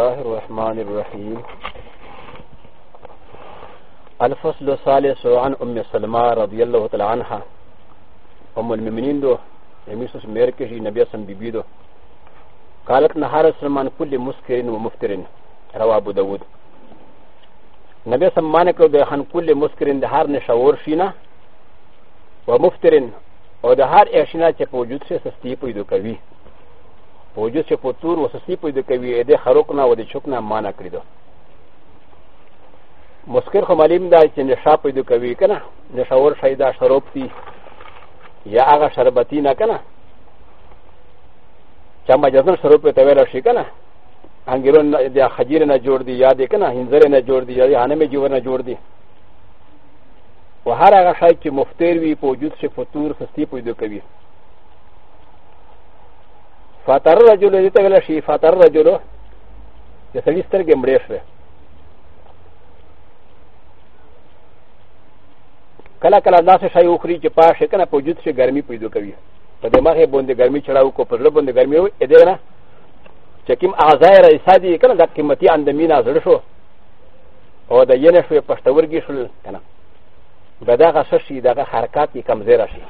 الله الرحمن الرحيم الفصل الثالث عن أم سلمة رضي الله تعالى عنها أم المؤمنين دو يميسوس ميركشي نبي سم بيبيدو قالت نهار سلمان كل مسكرين ومفترين رواه أبو داود نبي سم مانكو بيخان كل مسكرين دهار نشاور شينا ومفترين او دهار اشنا چه پوجود شه سستی پیدا کوي په وجود چې فطور وسسي پیدا کوي د خروق نه او د شک نه معنا کړی ده مسکر خو معلوم ده چې نشه پیدا کوي که نه نشهور شی دا شروب دي یا هغه شربتي نه که نه چا مجزن شروب ته ویلی شي که نه انګیرون د خجیر نه جوړ دي یا د که نه هنځرې نه جوړ دي یا د هانمې جوور نه جوړ دي و هر هغه شی چې مفتر وي په وجود چې فطور خستي پیدا کوي فتر رجل دې ته ویل شي فتر رجل چې سړي سترګې مړې شوې کله کله داسې شی وخوري چې پاک شي که نه په وجود شي ګرمي پیدا کوي په دماغ یې باندې ګرمي چړاو کو په زړه باندې ګرمي وي دې نه چې کوم اعضای رئیسا دي که نه دا قیمتي اندمینه زړه شو او د ینه شوې پښتورګي شول که نه به دغه څه شي دغه حرکات یې کمزیره شي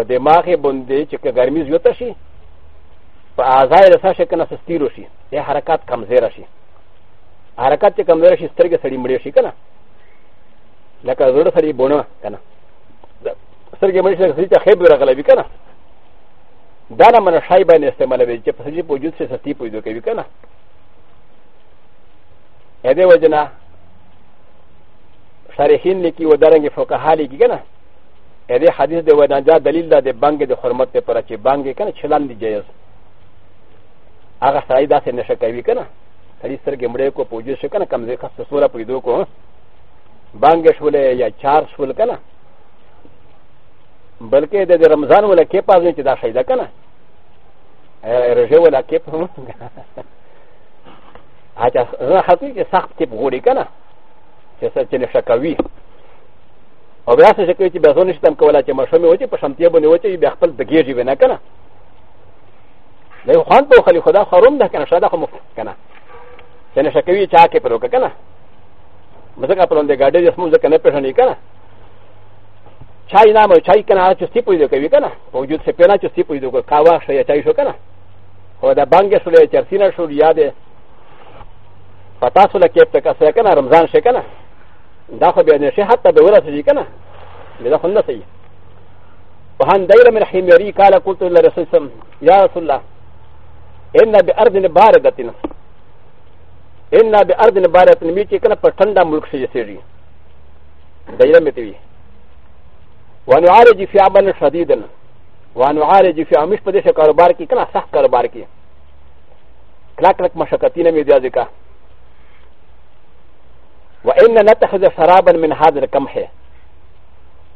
په دماغ باندې چې ګرمي زیاته شي په اعضای رسا شي کنه سستیرو شي یا حرکت کمزیره شي حرکت چې کمزیره شي سترګې سړي مړې شي کنه لکه زړه سړي بونه کنه سترګې مړې شي چې خېب راغلې وي کنه دا نه من شای باندې استعمالوي چې په سړي په وجود سره ستی پیدا کوي کنه اې دې وجنه شارحین لیکي و درنګ فقها لیکي کنه ا د حدیث د ودانجا دلیل ده د بانګ د حرمت لپاره چې بانګ کنه چلان دی جایز هغه سړی داسې نشه کوي کنه سړي سترګې مړې کو پوجو شو کنه کمزې خسته سوره پیدو کو بانګ شولې یا چار شول کنه بلکې د رمضان ولا کې پازې چې دا شی ده کنه رژه ولا کې په اچھا زه حقیقت سخت کې غوړې کنه چې څه چې نشه کوي او بیا څه کوي چې بیا زه نشم کولای چې مشمه وتی په شمتیا باندې وتی بیا خپل دګیږي ونه کنه دا خوان په خلی خدا خروم ده کنه شاده خو مفت کنه چې نشه کوي چا کې پروګه کنه مزګه پروندې ګاډې جسمو ځکه نه پېښنې کنه چای نامه چای کنه چې ستی پوي کوي کنه په وجود څخه پینا چې ستی پوي کوي کاوا شې چای شو کنه خو دا بانګ شولې چرسینه شو یادې پتا سولې کې په کسه کنه رمضان شې کنه だほびゃねしはったべわらすじかな。でだほんなさい。وعن دائرة من حميري قال قلت للرسول صلى الله عليه وسلم يا رسول الله إن بأرض باردتنا إن بأرض باردتنا ميتي كنا بطندا ملك سيجسيري دائرة متوي ونعالج في عمل شديدا ونعالج في عمش بديش كاروبار كي كنا صح كاروبار كي كلاك لك مشاكتين ميديا ذكا وإن نتخذ شرابا من هذا الكمح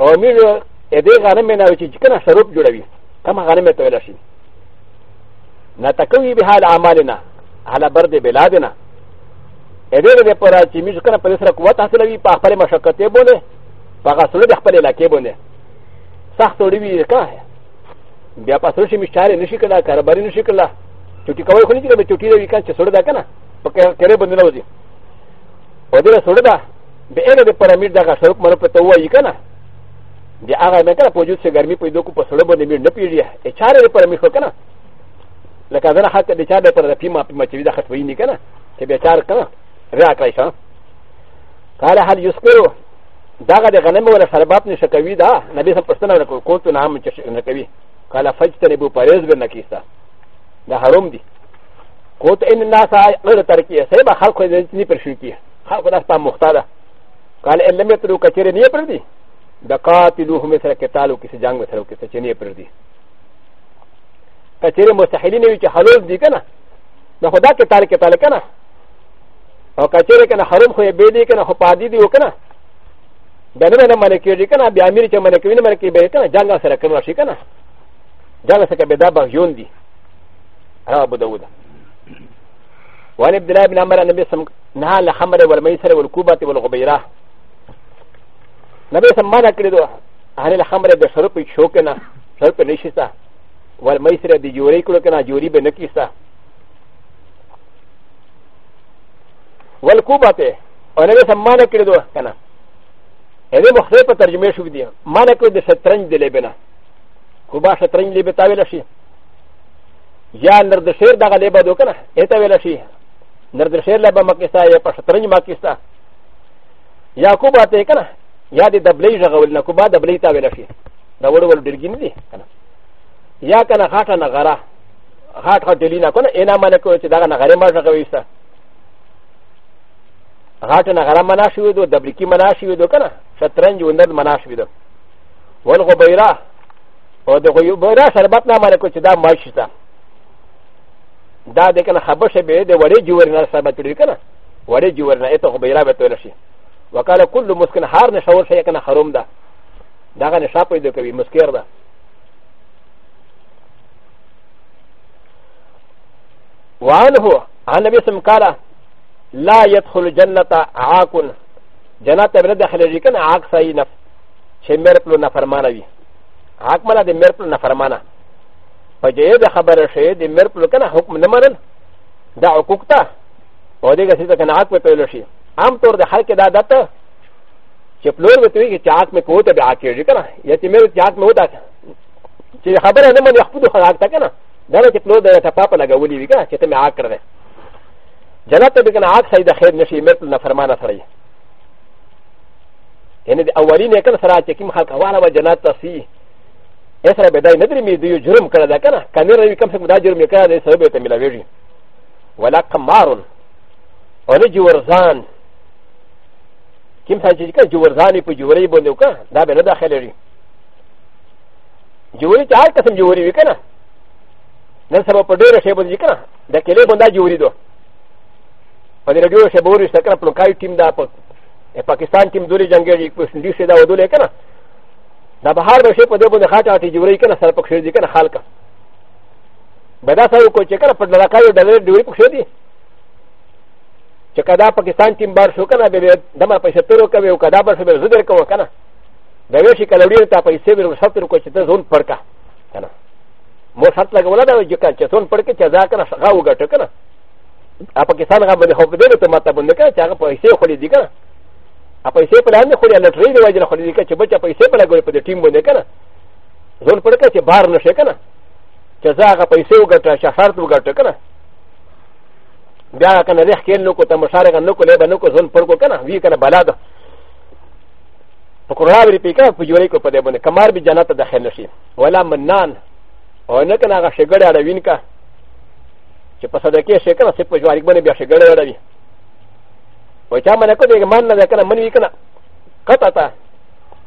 أو ميلو إذا غنم من أوتي كنا شروب جلبي كما غنم تولشي نتكوي بها أعمالنا على برد بلادنا إذا غنم براتي ميزو كنا بلسر قوات حاصل بي بأخبر مشاكتي بونه فغسل بأخبر لكي بونه سخت ولي كاه بیا پاسو شي مشاري نشي کلا کارباري نشي کلا چټي کوي خو نه چې چټي دی کان چې سره دا کنه پکې کړه بندنه وځي و د ر س و ل د ه ب ا ن د پرامیر د غ ش ر و ک منو پته وایي کنه د هغه مې کنه پوجو چې ګرمي پیدا کو په سړو باندې میر نه پیږي ا چاره د پرامیر شو کنه لکه زنه حتی د چاره پر د پیما پیما چې د خطوي نه کنه چې به چار کنه را کړی شو قال هل یسکرو داغه د غنم ولا شربات نشه کوي دا نبی سم پښتنه ورکو کوته نه هم چې نه کوي قال فجتنبو پرهیز به نکیستا دا حرام دي کوته ان الناس غیر ترکیه سبا خلق دې نه پر شو کیه خلق دا ستا مختاره قال ان لم يترو كثير نيه پردي دقاتلوهم مثل قتالو کسی جنگ مثل کسی چنيه پردي کثیر مستحیلین وی چې حلول دي کنه نو خدا قتال قتال کنه او کچیر کنه حرم خو به دي کنه خو پادي دي وکنه دنه نه منه کېږي کنه بیا امیر چې منه کوي نه منه کوي به کنه جنگ سره کوي شي کنه جنگ سره به دا به یون دي را ابو داوود وعن عبد الله بن عمر النبي صلى الله عليه وسلم الخمر والميسر والكوبة والغبيرة النبي صلى الله عليه وسلم كردو عن الخمر بشرب شوكنا شرب نشيسا والميسر دي جوري كلوكنا جوري بنكيسا والكوبة والنبي صلى الله عليه وسلم كنا هذا مختلف ترجمه شو بدي ما نكوي دي شطرنج دي لبنا كوبا شطرنج لبتاوي لشي یا نردشير دغه لبا دوکنه اته ویل شي なぜシェラバマキサやパシャトリマキサヤコバテカナヤディダブレイジャーウィナコバダブレイタウィナシダウォルウォルディギンディヤカナハタナガラハタディリナコナエナマネコチダガナガレマジャーウィサハタナガラマナシウドダブリキマナシウドカナシャトランジウンダマナシウドウォルゴベラ و د غیوب را شربت نامه کوچدا ماشتا دا د کنه خبر شه به د وړې جوړنه سره بتړي کنه وړې جوړنه اته خو بیره بتول شي وکاله کل مسکن هر نشور شي کنه حرام ده دا غنه شاپې د کوي مسکر ده وان هو ان به سم کاله لا يدخل جنته عاقل جنته بل داخل کنه عاق صحیح نف چې مرپلو نفرمانه وي عاق مله د مرپلو نفرمانه ファジェーでハバラシェーでメルプルカナホクムナマランダオクタオディガシザカナアクメペルシーアムトルでハケダダタチプロルトウィキチャークメコータビアキュリカナヤティメルチャークメオダチハバラネマニアフトハラタカナダラチプロルダパパナガウリビカナチェテメアクラネジャナタビカナアクサイダヘッネシメルプルナファマナサリー ا ن ا ل أ و ل ي ن ي ك ن سرعه كم حقا وعلى جنات تصيح ا س ر ب د ا ي ندري مي ديو جرم كلا دكنا كان يرى كم سكدا جرم يكلا دي سبب تملا ويجي ولا قمار ونجي ورزان كم ساجي كا جورزاني بو جوري بو نوكا دا بنا داخل يجي جوري تعال كسم جوري وكنا نسبه بدور شيء بو ذكر دا كلي بندا جوري دو فدي رجو شبوري سكر بلوكاي تيم دا باكستان تيم دوري جنگي پسندي سدا ودولي كنا だばはるべしぽでぼではたてじゅりかなさぽくしゅうじかなはか。ばださよこちかなぽだかよだれでゅりぽくしゅうじ。チカダパキスタンティンバーシュカナベベダマパシャトロカベウカダバシベルズデルカワカナ。ダベシカラリルタパイセブルサトルコチテゾンパカ。モサトラガワダウジカチェソンパケチャザカナサガウガチェカナ。アパキスタンガバデホブデルトマタブンデカチャガパイセウホリディカナ。ا پیسې په لاندې خو له ټری دی وایي خو دې کې چې بچا پیسې په لګوي په دې ټیم باندې کنه ځون پړ کې چې بار نشي کنه چې زاغه پیسې وګټه شفرت وګټه کنه بیا کنه ریح کې نو کو تمشاره کنه نو کو له بنو کو ځون پړ کو کنه وی کنه بلا ده په قرآن لري پیکا په جوړې کو په دې باندې کمار به جنت ته داخل نشي ولا منان او نه کنه هغه شګړه اړوین کا چې په صدقه شي کنه چې په جوړې باندې بیا شګړه اړوي و چا منه کو دې مان نه کنه منوي کنه قطع تا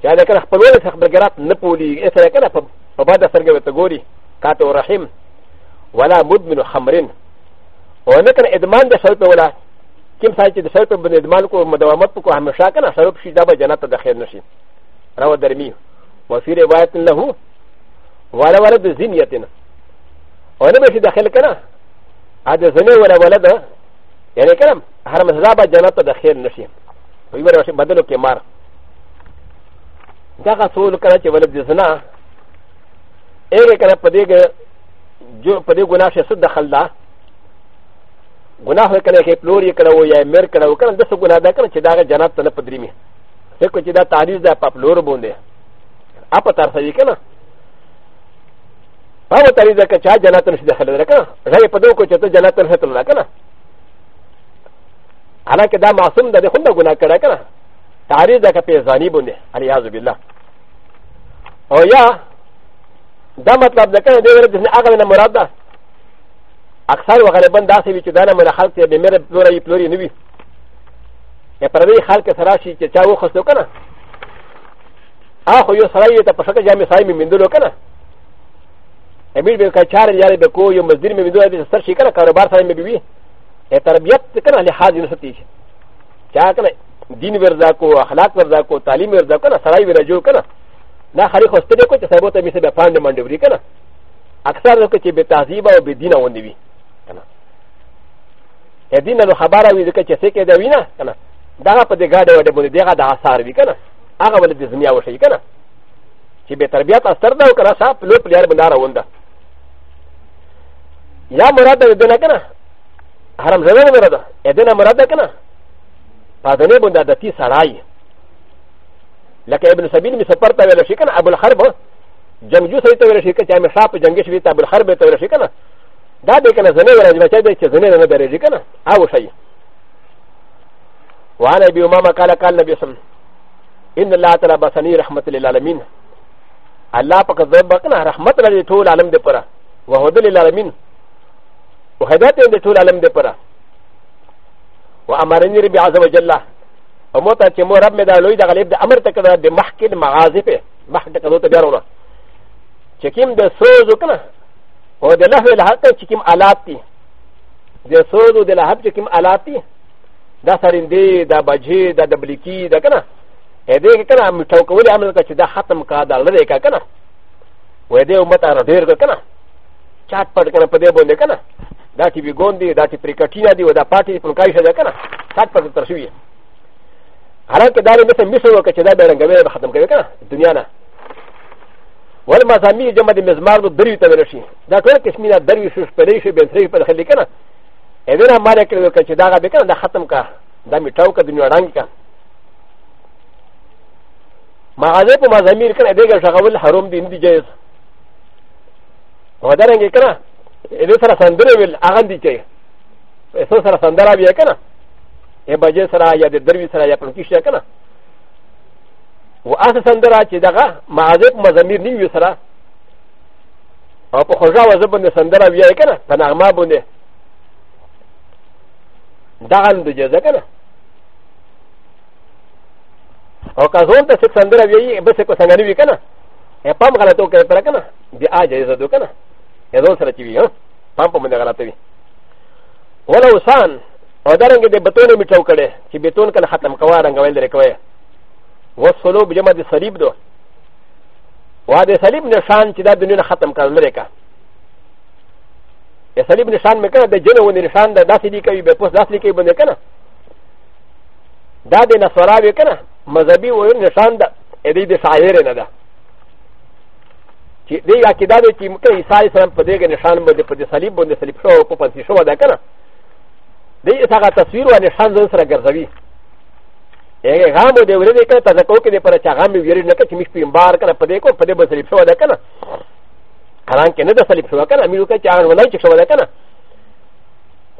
چا دې کنه خپل ولې خبرګرات نه پولي اسره کنه په بعد سرګو ته ګوري کاتو رحیم ولا مدمن خمرين و نه کنه ادمان د شرط ولا کوم ځای چې د شرط په ادمان کو مداومت کو همیشه کنه شرط شي دا به جنت ته داخل نشي راو درمی وفي روايه له ولا ولد زنيتنا و نه به داخل کنه ا د زنه ولا ولد يعني كلام هرم زابا جنات دخيل نشي ويقول لك بدلو كمار داغا سول كانت ولد زنا ايه كان بديك جو بديك غناش سد دخل ده غناه كان كي بلوري كان ويا مير كان وكان دس غنا ده كان داغا جنات تن بدريمي تكو دا تعريض ده بابلور بوندي اپا ترسوي كنا هغه طریقه چې جنات نشي دخل لري کنه غیر په دوه کې ته جنات نشي دخل لري کنه アラケダマスンダデホンダゴナカラカナタリザカペザニボネアリアズビラおやダマトラブダカナディレズアガメナマラダアクサルワガレバンダセビチダナマラハルティベメレプロリプロリニビやっぱりハルケサラシチェチャオホストカナアホヨサライタパシャカジャミサイミミンドロカナエミルベカチャーリアレベコヨムズリミミドラディスタシカナカラバサイミビビ ا تربیت کنه لحاظ نه ستیش چا کنه دین ورزا کو اخلاق ورزا کو تعلیم ورزا کنه سړی ورجو کنه نه خري خو ستړي کو چې سبا ته می سبا پاند منډوري کنه اکثر نو چې به تهذیب او به دین وندي وي کنه ا دین نو خبره وي چې څه کې دا وینا کنه دا په دې گاډه وړه باندې دغه د اثر وی کنه هغه ول د دنیا وشي کنه چې به تربیت اثر دا وکړه صاحب لو پلیار بندار ونده یا مراد دې نه کنه ハラムザナムラダエデナムラダカナパダネブンダダティサライ لكن ابن سبيل مسافرت ولا شيء كان ابو الحرب جنجو سيت ولا شيء كان جامع شاب جنجش بيت ابو الحرب ولا شيء كان دا دي كان زنه ولا جنجش بيت زنه ولا بريج كان او شيء وعن ابي امامه قال قال النبي صلى الله عليه وسلم ان الله تعالى بسني رحمه للعالمين الله پاک زبکنا رحمت لټول عالم دې پره وهدل للعالمين وهدات ان تول علم دي پرا وامرني ربي عز وجل وموتا چه مو رب مدا لوی دا غلیب دا امر تکدا د محکد مغازی په محکد کدو ته بیارونا چې کیم د سوزو کنه او د لهو الحق چې کیم آلات دي د سوزو د لهب چې کیم آلات دي دا سرندې دا بجې دا دبلکی دا کنه ا دې کنه مټو کول عمل کا چې دا ختم کا دا لری کا کنه و دې امت ار ډیر کنه چاټ پټ کنه په دې باندې کنه だってビゴンディだってプリカティナディだパティプロカイシャだからサッパルタシュウィアラケダリメセミソロケチダベランガメラハタムケレカドニアナウォルマザミジャマディメズマルドデリタベラシだからケスミナデリシュスペレシュベンセリフェルヘリカナエヴェラマレケルケチダガベカナハタムカダミタウカディニアランギカマガゼポマザミリカナディガシャガウルハロムディンディジェイズ و د ر ن ج ي ك ن ا ا د سره سندره ویل هغه دي چې څو سره سندره بیا کنه ا بجې سره یا د دروي سره یا پرکیش کنه و اسه سندره چې دغه معاذ مزمیر نیو سره او په خوږه وزه باندې سندره بیا کنه په نغمه باندې دغه د جزا کنه او که زون ته سندره وی به څه کو څنګه نیو کنه ا پام غلطو کوي پر کنه بیا اجازه دو کنه ا ذ و س ر ت ي ه پام پم دغه راته وي ولا وسان او درنګ د بتون می ټو کړي چې بتون کله ختم کوا رنګ ویل لري کوي وصلو بجما د صلیب دو وا د صلیب نشان چې دا دنیا ختم کړل لري کا د صلیب نشان مکه د جنو و نشان د داسې دی کوي به پوس داسې کوي بنه کنه دا د نصراوی کنه مذهبي و نشان د دې د شاعر نه ده چې دې عقیده ده چې مکه عیسی علیه السلام په دې نشان باندې په دې صلیب باندې صلیب شو او په پنځه شو ده کنه دې هغه تصویر او نشان ځان سره ګرځوي هغه غام دې ورته کړه تاسو کو کې دې پر چا غام ویری نه چې مش په بار کنه په دې کو په دې باندې صلیب شو ده کنه حرام کې نه ده صلیب شو کنه امیر کې چا ولای چې شو ده کنه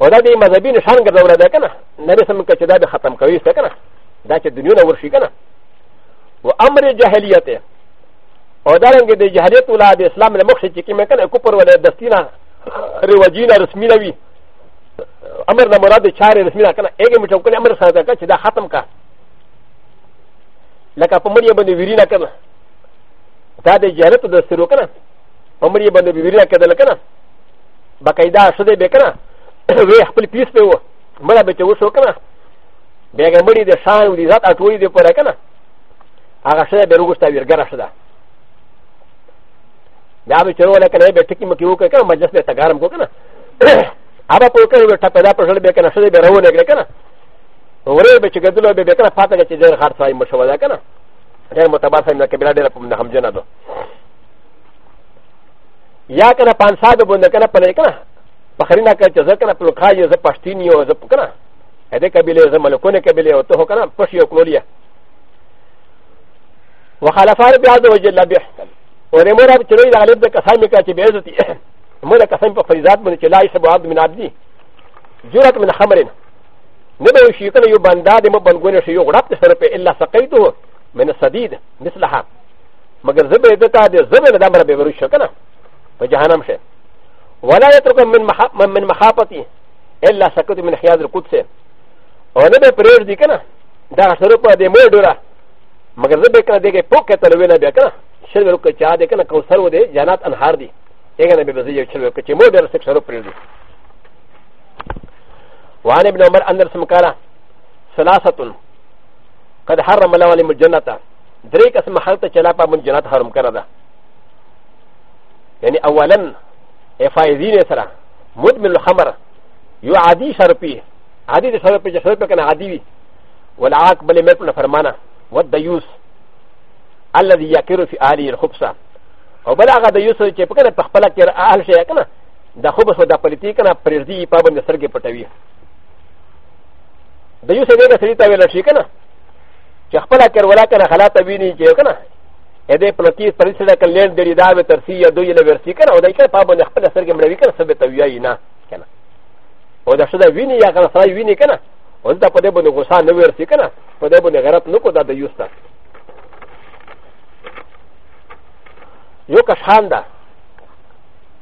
او دا دې مذهبي نشان ګرځول ده کنه نبی سم کې چې دا به ختم کوي څه کنه دا چې دنیا ورشي کنه و امر جاهلیت او دا رنګ د جهریت ولا د اسلام له مخ چې کومه کنه کوپر ولا دستینا رواجینا رسمي نه وي امر نه مراد چارې رسمي نه کنه اګه میټو کنه امر ساده کا چې دا ختم کا لکه په مړي باندې ویری نه کنه دا د جهریت د سرو کنه په مړي باندې ویری نه کېدل کنه باقاعده شته به کنه وی خپل پیس په و مړه به چې وسو کنه بیاګه مړي د شان ولې ذات اټوي دې پر کنه هغه شته به وروسته ویرګره شته だべちょうらかねべてきもきゅうかかまじゃせたがらんごかな。あばぽかべたぱだぱしゃべかなしゃべらおねがかな。おれべちがどろべかなぱたがちでるはつわいもしゃわだかな。でもたばさんなけべられるなはんじゃなど。やかなパンサーベボンでかなぱれかな。パカリナカチザカナプロカイズパスティニオズポカナ。エレカビレザマルコネカビレオトホカナ、ポシオクロリア。وخلفها بهذا وجه الله بيحكم و ن م ر ا ب ت ر ي د ع ل ي ب د ك س ا م ك ا ت ب ي ز ت ي م ر ا ك س ا م ب ق ف ر ي ز ا ت من ت ل ا ي س ب و ع ب من عبدي جرات من خمرين نبي شيكنا يباندا د م ب ن غ و ن ش ي و غ ر ا ب ت س ر ب إ ل ا سقيته من السديد مثلها مگر زبر دتا د زبر د امر بيرو شكنا فجهنم شه ولا يترك من محاب من مخافتي إلا سقط من خياز القدس ونبي برير دي كنا دا سرپ د مور دورا مگر زبر كنا دي پوكه تلوينا بيكنا シェルクチャーでかなコンサルでジャナタンハーディエガナビバズヨシェルクチェモデルセクションプリルワネブナマアンダーサムカラサラサトンカダハラマラワリムジャナタデレカスマハルタチェラパムジャナタハラムカラダヤニアワレンエファイズィネサラムドミルハマラヨアディシャルピアディシャルピジャシャルピカナアディウォラアクバリメプルファマナ What the use? الذي يكر في اهل الخبصه او بل هغه د یوسف چې په کله په خپل کې اهل شي کنه د خبص او د پلیتی کنه پرېږدي په باندې سرګې پټوي د یوسف دې سړي ته ویل شي کنه چې خپل کې ولا کنه حالات ویني چې کنه ا دې پلیتی پرېسړه کنه لند دې دا به ترسي یا دوی له ورسي کنه او دای کنه په باندې خپل سرګې مړوي کنه سبه ته ویای نه کنه او دا شته ویني یا کنه سړی ویني کنه او دا په دې باندې غوسه نه ورسي کنه په دې باندې غیرت نکو دا د یوسف よかしはんだ。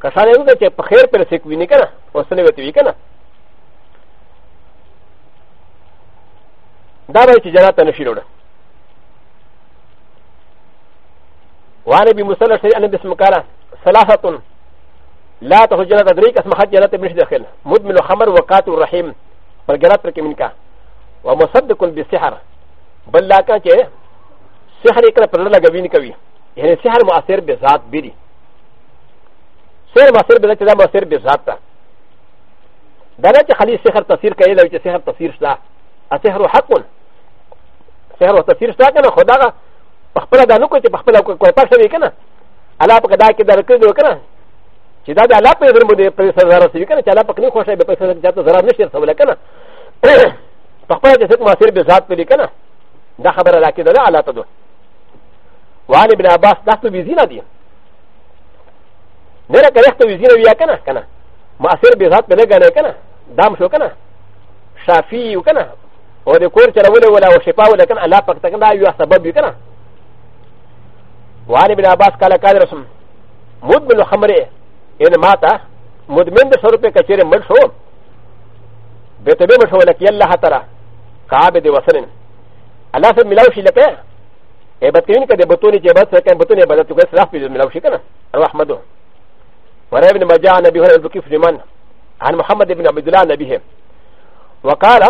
かさねうがちゃぱへペルセクウィニカナ、おせねがてウィカナ。だばいちじゃらたのしろだ。وعن ابي موسى الاشعري ان باسم كارا ثلاثه لا تخرجنا تدريك اسم حد جنات مش داخل مدمن الخمر وقاتل الرحيم والجنات لك منك ومصدق بالسحر بل لا كان سحر يكره بلنا جبين كبير يعني سحر مؤثر بذات بيري سحر مؤثر بذات دا مؤثر بذات تا دا دا چه خلی سحر تصویر کئی دا چه سحر تصویر شتا سحر حقون سحر و تصویر شتا کنا خدا غا پخپلا دا نو کوئی چه پخپلا کوئی پاک شوی کنا علا پا قدا که دا رکر دو کنا چه دا دا علا پا درمو دی پر سر زرار سوی کنا چه علا پا کنی خوش ہے بپر سر جاتا زرار نشتر سولا کنا پخپلا چه سحر مؤثر بذات پلی کنا دا خبر علا که دا علا تا دو وعلي بن عباس دا تو ویزینا دی نه را کړه ته ویزینا ویا کنه کنه معاصر به ذات په لګانه کنه دام شو کنه شافی کنه او د کور چلول ولا او شفا ولا کنه الله پاک تکنه یو سبب کنه وعلي بن عباس قال قال رسول مدمن الخمر ان ماتا مدمن د سر په کچره مړ شو به ته به مړ شو لکه الله تعالی قابد وسرن الله سره ملاوي شي لکه ا ب ت ك ن ك د بطوني جبات سكن بطوني بدات تكس راح في الملوك شكنا رحمد ورأي ابن مجاء نبي هريرة بكيف لمن عن محمد بن عبد الله نبيه وقال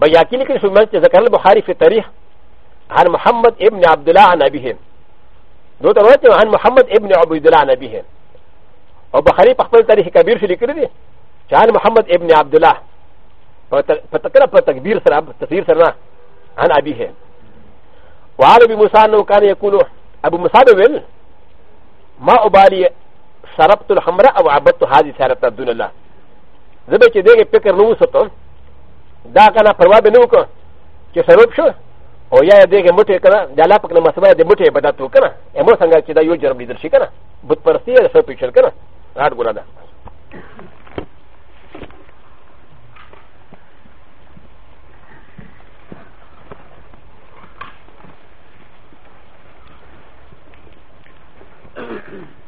بياكيني كن شمال ذكر البخاري في التاريخ عن محمد بن عبد الله نبيه دوت روایت عن محمد بن عبد الله نبيه وبخاري بخبر تاريخ كبير شو لكردي عن محمد بن عبد الله فتكرر تكبير سراب تفسير سرنا عن أبيه وعلى ابي موسى انه كان يقول ابو موسى بن ما ابالي شربت الحمراء او عبدت هذه سيارتنا دون الله زبې چې دغه فکر نو وسته دا کنه پروا به نو کو چې سبب شو او یا دغه موټه کنه د الله پاک نه مسبه د موټه بدات وکنه امر څنګه چې دا یو جرم لیدل شي کنه بت پرستی سره پیچل کنه راټ ګنا ده Thank you.